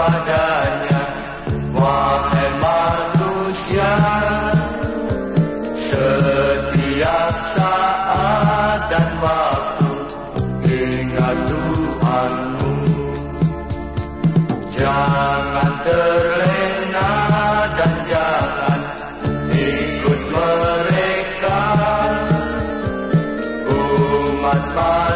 padanya Wahai manusia. Setiap saat dan waktu Ingat Tuhanmu. Jangan terlena dan jangan ikut mereka. Umat manusia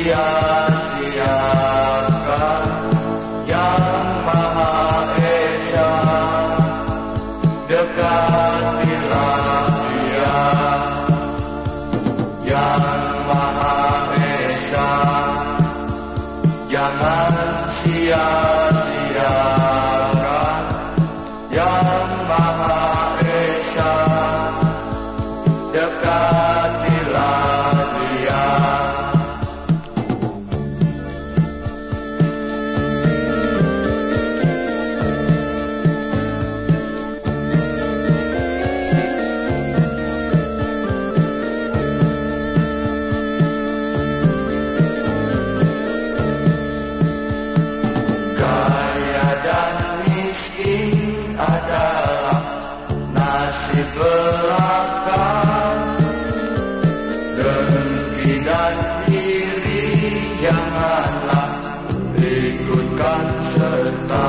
sia-siakan Yang Maha Esa. Dekatilah dia Yang Maha Esa. Jangan sia-siakan Yang Maha Esa. Dekatilah dia adalah nasib belaka Dengki dan iri janganlah ikutkan serta